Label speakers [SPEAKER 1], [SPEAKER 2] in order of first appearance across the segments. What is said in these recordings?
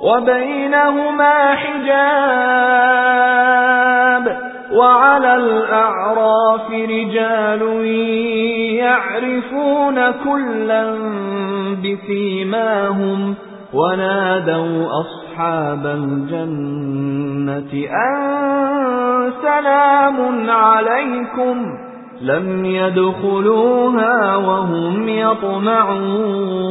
[SPEAKER 1] وبينهما حجاب وعلى الأعراف رجال يعرفون كلا بسيماهم ونادوا أصحاب الجنة أن سلام عليكم لم يدخلوها وهم يطمعون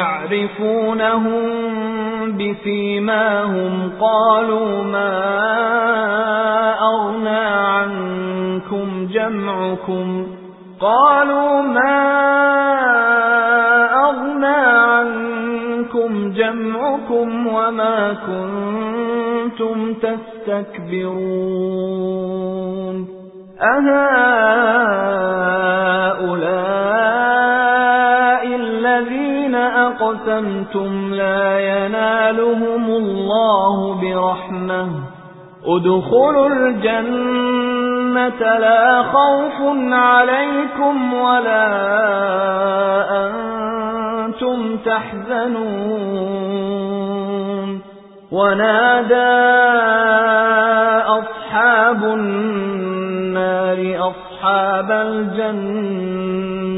[SPEAKER 1] يَعْرِفُونَهُم بِسِيمَاهُمْ قَالُوا مَا أَغْنَى عَنكُمْ جَمْعُكُمْ قَالُوا مَا أَغْنَى عَنكُمْ جَمْعُكُمْ وَمَا كُنتُمْ تَسْتَكْبِرُونَ أَهَؤُلَاءِ أَقْسَمْتُمْ لَا يَنَالُهُمُ اللَّهُ بِرَحْمَةٍ. ادْخُلُوا الْجَنَّةَ لَا خَوْفٌ عَلَيْكُمْ وَلَا أَنْتُمْ تَحْزَنُونَ. وَنَادَى أَصْحَابُ النَّارِ أَصْحَابَ